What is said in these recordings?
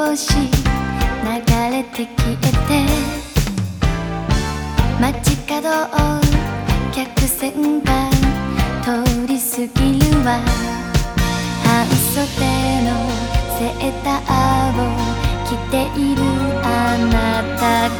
星流れて消えて街角を客船が通り過ぎるわ。半袖のセーターを着ているあなたが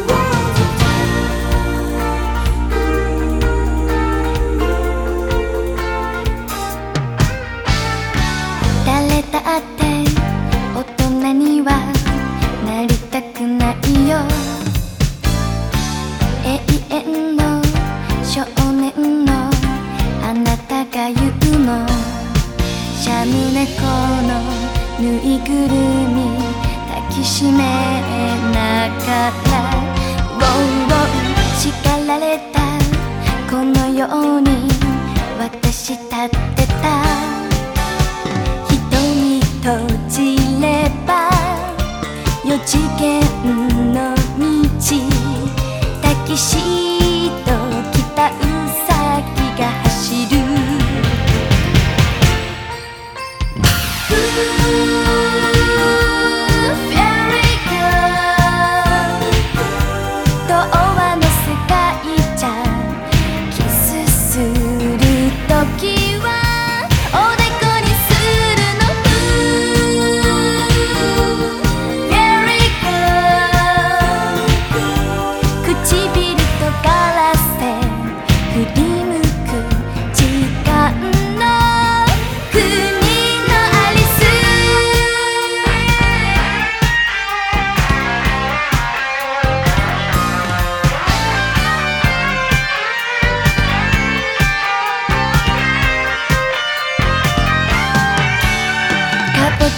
って大人にはなりたくないよ。永遠の少年のあなたが言うの。シャム猫のぬいぐるみ抱きしめながらウォウウォウ叱られたこのように。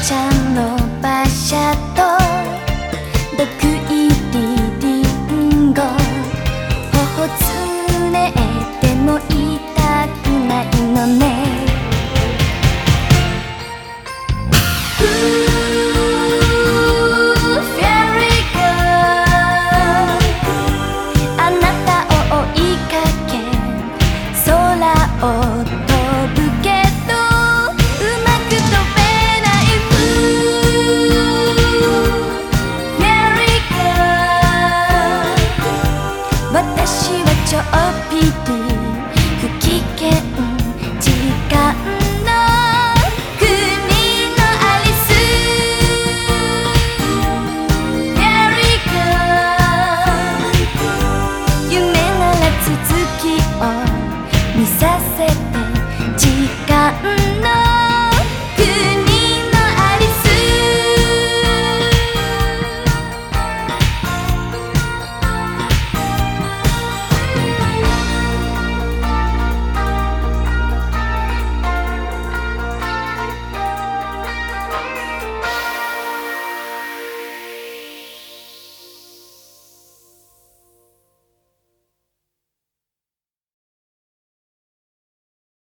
ちゃんの馬車